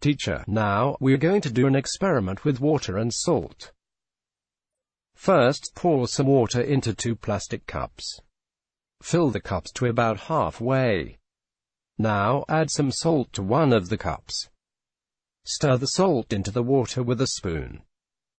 Teacher, now, we're going to do an experiment with water and salt. First, pour some water into two plastic cups. Fill the cups to about halfway. Now, add some salt to one of the cups. Stir the salt into the water with a spoon.